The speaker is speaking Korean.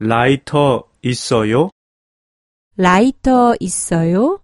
라이터 있어요? 라이터 있어요?